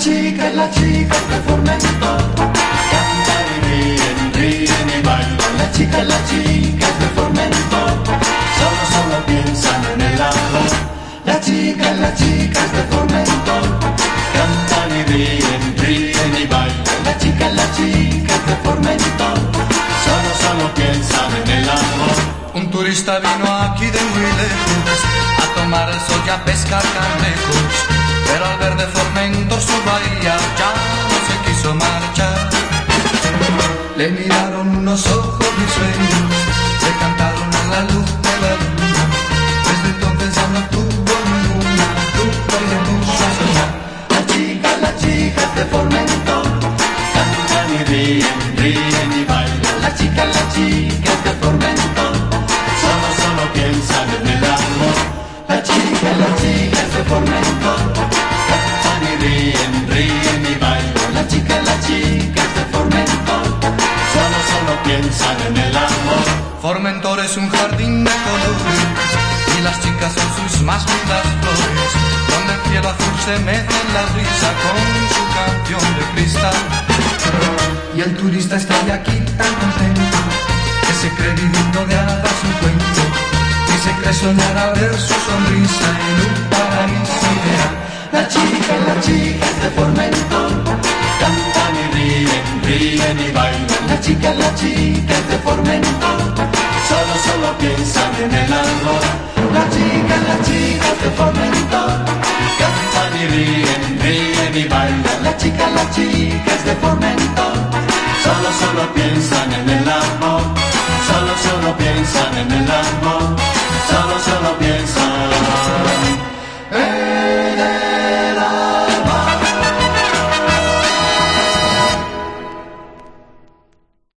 chica y la chica de Formentor cantan y ríen, ríen y bailan. La chica y la chica de Formentor solo, solo piensan en el amor. La chica y la chica de Formentor cantan y ríen, ríen y bailan. La chica y la chica de Formentor solo, solo piensan en el amor. Un turista vino aquí de muy lejos a tomar el sol y a pescar cangrejos, pero al ver de Formentor su bahía ya no se quiso marchar. Le miraron unos ojos risueños, le cantaron a la luz de la luna. Desde entonces ya no tuvo ninguna duda y le puso a soñar. La chica, la chica de Formentor cantan y ríen, ríen Formentor es un jardín de colores y las chicas son sus más lindas flores, donde el cielo azul se mece en la brisa con su canción de cristal. Y el turista está de aquí tan contento que se cree viviendo de hadas un cuento y se cree soñar a ver su sonrisa en un paraíso ideal. La chica, la chica de Formentor cantan y ríen, ríen y bailan. La chica, la chica de Formentor solo, solo piensan en el amor. La chica, la chica de Formentor cantan y ríen, ríen y bailan. La chica, la chica de Formentor solo, solo piensan en el amor. Solo, solo piensan en el amor.